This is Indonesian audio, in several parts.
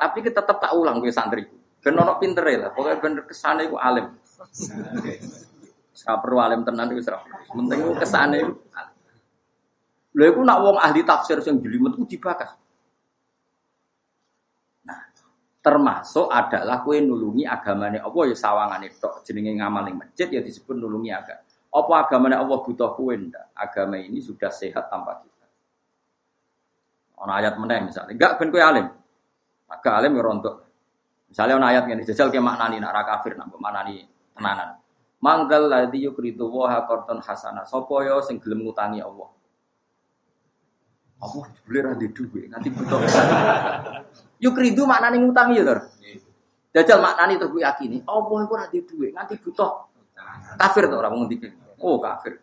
Tapi kita tetap tak ulang gue santri. Ben ono pinter lah, pokoknya bener ke sana itu alim. Saya perlu alim tenan itu serap. Penting itu ke sana itu. Lha iku nak wong ahli tafsir sing jelimet ku dibakas. Nah, termasuk adalah kue nulungi agamane apa ya sawangane tok jenenge ngamal ning masjid ya disebut nulungi agama. Apa agamane Allah butuh kue ndak? Agama ini sudah sehat tanpa kita. Ono ayat meneh misalnya, enggak ben kue alim. Agak alim ya rontok. Misalnya ono ayat ngene, jajal ke maknani nak ra kafir nak maknani tenanan. Manggal ladzi yukridu wa qarton hasana. Sapa ya sing gelem ngutangi Allah? Allah boleh ra duwe nganti butuh. Yuk ridu maknane ngutangi ya, Lur. Jajal maknane terus gue yakini, Allah iku ra duwe nganti butuh. Kafir to ora wong ngendike. Oh, kafir.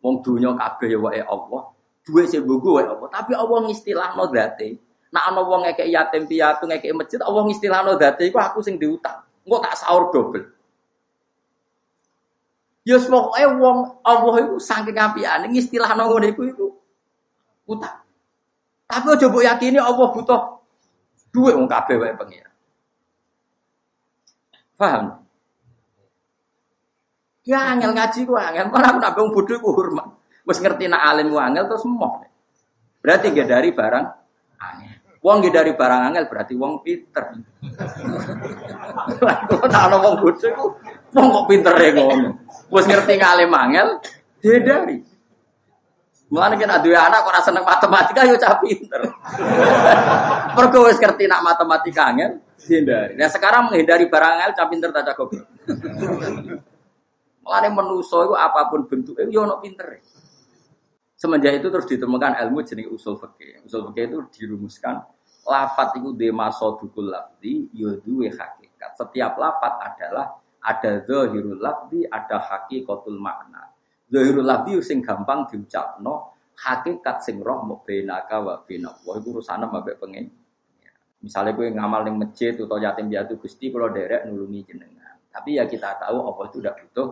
Wong dunya kabeh ya wae Allah. Duwe sing mbunggu wae Allah, tapi Allah ngistilahno zate. Nak ana wong ngekek yatim piatu ngekek masjid, Allah ngistilahno zate iku aku sing diutang. Engko tak sahur double. Ya pokoke wong Allah iku saking apikane ngistilahno ngene iku iku utang. Tapi aja mbok yakini Allah butuh duit wong kabeh wae pengira. Paham? Ya angel ngaji ku angel, malah aku nak bodho ku hormat. Wis ngerti nak alim ku angel terus emoh. Berarti gak dari barang. Wong dari barang angel berarti wong pinter. Kok tak ana wong bodho ku wong kok pinter e ngono. Wis ngerti ngalim angel, dia dari. Mulane kena duwe anak kok ora seneng matematika yo cah pinter. Mergo wis ngerti nak matematika angel hindari. Nah sekarang menghindari barang angel cah pinter tak cakep. Mulane menuso itu apa pun bentuknya yo ono pinter. Semenjak itu terus ditemukan ilmu jenis usul fikih. Usul fikih itu dirumuskan lafat itu demasodukul lafzi yo duwe hakikat. Setiap lafat adalah ada zahirul lafzi, ada hakikatul makna. Zahirul lafzi sing gampang diucapno, hakikat sing roh mau benaka wa bena. Wah itu urusane mbek pengen. Misalnya gue ngamal ning masjid atau yatim piatu Gusti kalau derek nulungi jenengan. Tapi ya kita tahu Allah itu tidak butuh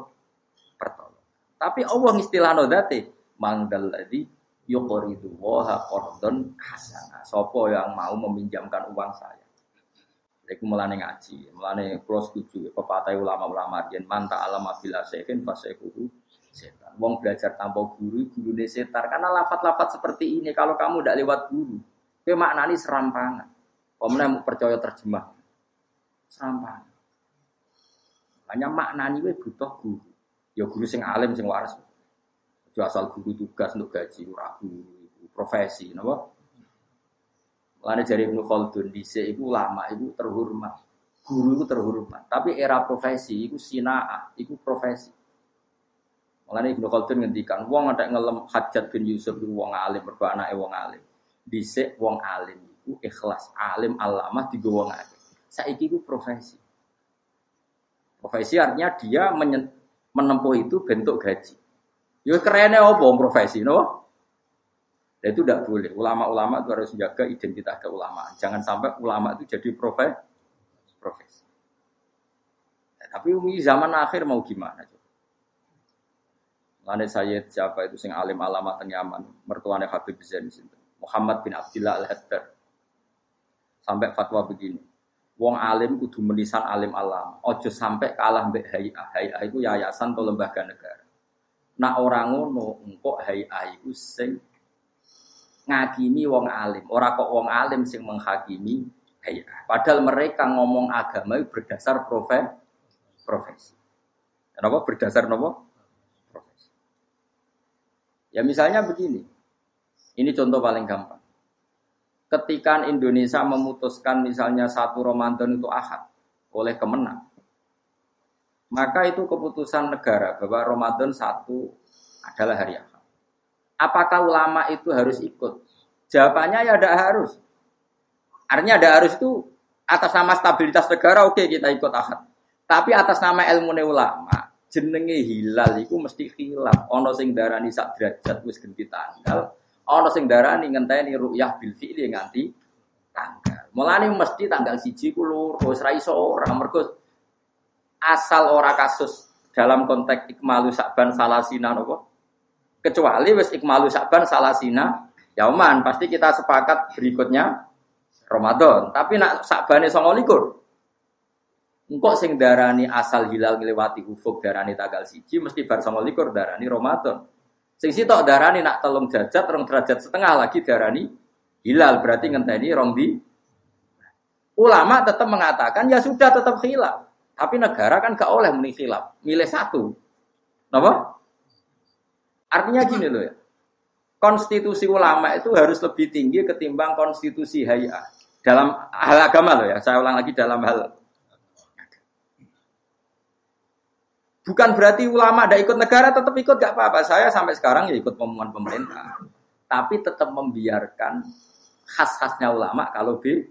pertolongan. Tapi Allah istilahno date mangdal ladzi yuqridu wa qardon hasana. Sopo yang mau meminjamkan uang saya. Iku melane ngaji, melane kula setuju pepatah ulama-ulama yen manta alam bila sehin fasekuhu setan. Wong belajar tanpa guru, gurune setar. Karena lafat-lafat seperti ini kalau kamu tidak lewat guru, kowe maknani serampangan. Kamu percaya terjemah. Serampangan. Hanya maknani kowe butuh guru. Ya guru sing alim sing waras. Asal guru tugas untuk gaji ora guru profesi, napa? Mulane jari Ibnu Khaldun dhisik iku ulama iku terhormat. Guru itu terhormat. Tapi era profesi itu sinaa, itu profesi. Mulane Ibnu Khaldun ngendikan wong ada ngelem Hajat bin Yusuf itu wong alim mergo anake wong alim. Dhisik wong alim iku ikhlas, alim alamah digo wong alim. Saiki iku profesi. Profesi artinya dia menempuh itu bentuk gaji. Ya kerennya apa profesi, no? Dan itu tidak boleh. Ulama-ulama itu harus menjaga identitas keulamaan. Jangan sampai ulama itu jadi profesi. profesi. Ya, tapi umi zaman akhir mau gimana? Mana saya siapa itu sing alim alamat Yaman, mertuanya Habib Zain Muhammad bin Abdullah Al-Haddad. Sampai fatwa begini. Wong alim kudu menisan alim alam. Ojo sampai kalah mbek. HIA itu yayasan atau lembaga negara. Nah orang ngono engkok HIA itu sing ngakimi wong alim. Ora kok wong alim sing menghakimi HIA. Padahal mereka ngomong agama berdasar profesi. profesi. Kenapa berdasar nopo? Profesi. Ya misalnya begini. Ini contoh paling gampang ketika Indonesia memutuskan misalnya satu Ramadan itu ahad oleh kemenang, maka itu keputusan negara bahwa Ramadan satu adalah hari ahad. Apakah ulama itu harus ikut? Jawabannya ya tidak harus. Artinya tidak harus itu atas nama stabilitas negara oke okay, kita ikut ahad. Tapi atas nama ilmu ulama jenenge hilal itu mesti hilal. Ono sing darani sak derajat wis ganti tanggal, Ono sing darani ngenteni ru'yah bil fi'li nganti tanggal. Mulane mesti tanggal siji ku wis ra iso ora mergo asal ora kasus dalam konteks ikmalu sakban salasina nopo. Kecuali wis ikmalu sakban salasina yauman pasti kita sepakat berikutnya Ramadan. Tapi nak sakbane songo likur. Engkok sing darani asal hilal ngelewati ufuk darani tanggal siji mesti bar songo likur darani Ramadan. Sing sitok darani nak telung derajat, rong derajat setengah lagi darani hilal berarti ngenteni rong di Ulama tetap mengatakan ya sudah tetap hilal. Tapi negara kan gak oleh muni hilal, milih satu. Napa? Artinya gini loh ya. Konstitusi ulama itu harus lebih tinggi ketimbang konstitusi hayat. Dalam hal agama loh ya, saya ulang lagi dalam hal Bukan berarti ulama ada ikut negara tetap ikut gak apa-apa. Saya sampai sekarang ya ikut pengumuman pemerintah. Tapi tetap membiarkan khas-khasnya ulama kalau be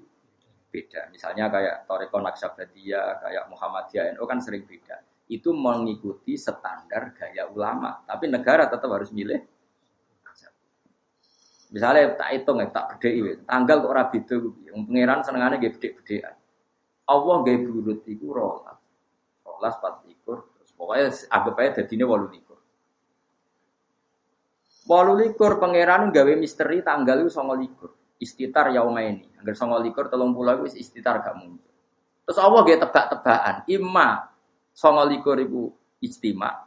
beda. Misalnya kayak Toreko Naksabadiyah, kayak Muhammadiyah NU kan sering beda. Itu mengikuti standar gaya ulama. Tapi negara tetap harus milih. Misalnya tak hitung ya, tak beda Tanggal kok rabi itu, yang pangeran senengannya gak beda-bedaan. Allah gak burut itu rolas. Rolas pat ikur, Pokoknya anggap aja ini walu likur. Walu likur pangeran gawe misteri tanggal itu songo likur. Istitar yauma ini. Agar songo likur telung pulau itu istitar gak muncul. Terus Allah gak tebak-tebakan. Ima songo likur itu istimak.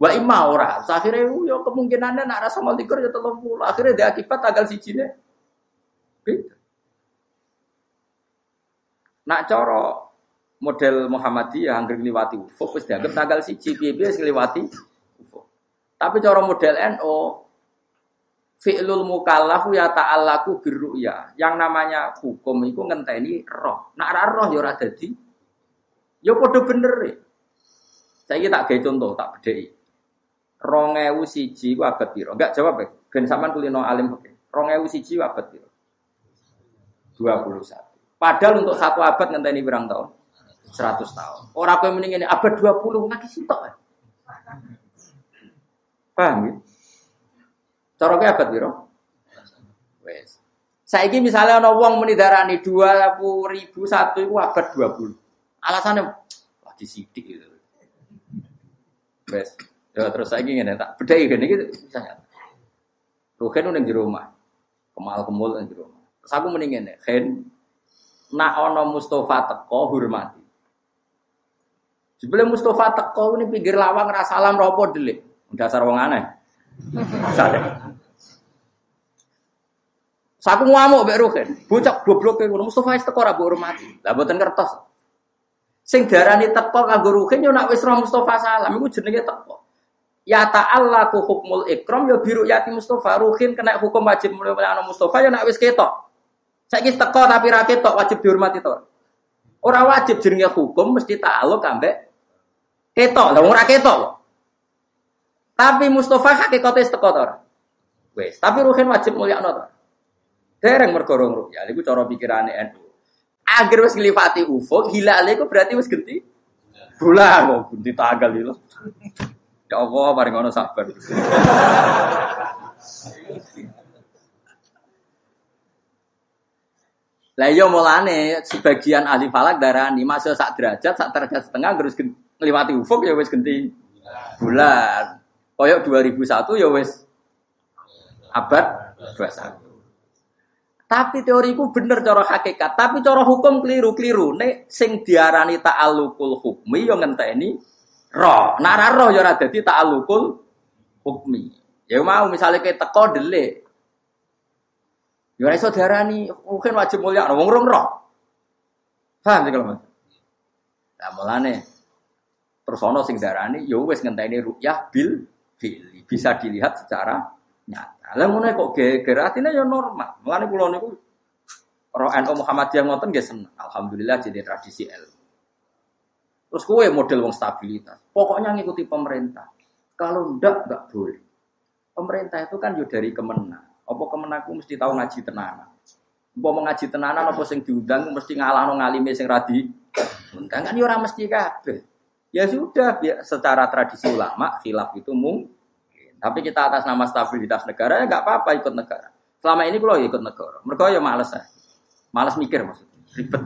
Wa imma ora. Akhirnya yo kemungkinannya nak rasa songo likur ya telung pulau. Akhirnya dia akibat tanggal sijine. Beda. Nak coro model Muhammadiyah angger ngliwati ufuk wis dianggap tanggal siji piye-piye ngliwati ufuk. Tapi cara model NO fi'lul mukallaf ya ta'allaku birru'ya. Yang namanya hukum itu ngenteni roh. Nak ora roh ya ora dadi. Ya padha bener e. Saiki tak gawe contoh, tak bedheki. 2001 ku abad piro? Enggak jawab ya. Ben sampean kulino alim oke. 2001 abad piro? 21. Padahal untuk satu abad ngenteni berang tahun? 100 tahun. Orang yang mendingin abad 20 lagi sitok. Paham ya? Cara ke abad piro? Wes. Saiki misalnya ana wong muni darani 20.000 satu iku abad 20. Alasannya wah disidik gitu. Wes. Ya terus saiki ngene tak bedheki ngene iki misalnya. Ruhen ning jero omah. Kemal kemul ning jero omah. Terus aku muni ngene, "Hen, nak ana Mustafa teko hormati." Sebelum Mustafa teko ini pinggir lawang rasa salam ropo delik. Dasar wong aneh. Sadar. Saku ngamuk mbek Ruhin. Bocah goblok e ngono Mustafa wis teko ora mbok hormati. Lah mboten kertos. Sing darani teko kanggo Ruhin yo nak wis roh Mustafa salam iku jenenge teko. Ya ku hukmul ikram ya biru yati Mustafa Ruhin kena hukum wajib mulai ana Mustafa ya nak wis ketok. Saiki teko tapi ra ketok wajib dihormati to. Ora wajib jenenge hukum mesti ta'aluk ambek Ketok, lah ora ketok. Tapi Mustafa hakikate teko to ora? Wes, tapi ruhin wajib mulyakno to. Dereng mergo rong ruya, iku cara pikirane NU. Agar wis nglifati ufuk, hilale iku berarti wis genti bulan kok genti tanggal lho. Ya Allah, mari ngono sabar. Lah iya mulane sebagian ahli falak darani masa sak derajat, sak derajat setengah terus ngliwati ufuk ya wis ganti bulan. Koyok 2001 ya wis abad 21. Tapi teoriku bener cara hakikat, tapi cara hukum keliru-keliru. Nek sing diarani ta'alluqul hukmi ya ngenteni roh. Nah ra roh ya ora dadi ta'alluqul hukmi. Ya mau misalnya kayak teko delik. Ya ora iso diarani mungkin wajib mulia wong rong roh. Paham kalau Mas? Nah, mulane Terus ono sing darani ya wis ngenteni rukyah bil fili. Bisa dilihat secara nyata. Lah ngono kok geger atine ya normal. Mulane kula niku roh NU Muhammadiyah ngoten nggih seneng. Alhamdulillah jadi tradisi ilmu. Terus kue model wong stabilitas. Pokoknya ngikuti pemerintah. Kalau ndak nggak boleh. Pemerintah itu kan yo dari kemenang. Apa kemenangku mesti tahu ngaji tenanan. Apa mau ngaji tenanan apa sing diundang mesti ngalah no ngalime sing radi. Undang kan yo ora mesti kabeh. Ya sudah, secara tradisi ulama khilaf itu mungkin. Tapi kita atas nama stabilitas negara ya nggak apa-apa ikut negara. Selama ini kalau ikut negara, mereka ya males ya. Males mikir maksudnya, ribet.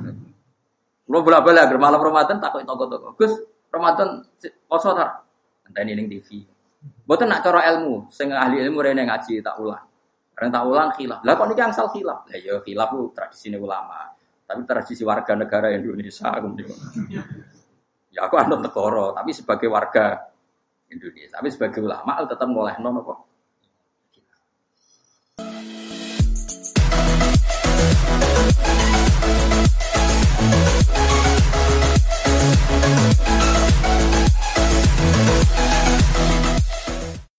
Lo bola bola agar malam Ramadan takut toko-toko. Gus, Ramadan tak? Entah ini TV. Bukan nak coro ilmu, sehingga ahli ilmu rene ngaji tak ulang. Karena tak ulang khilaf. Lah kok ini angsal khilaf? Lah ya khilaf itu tradisi ulama. Tapi tradisi warga negara Indonesia kemudian. Ya aku anut negara, tapi sebagai warga Indonesia. Tapi sebagai ulama tetap ngoleh non apa?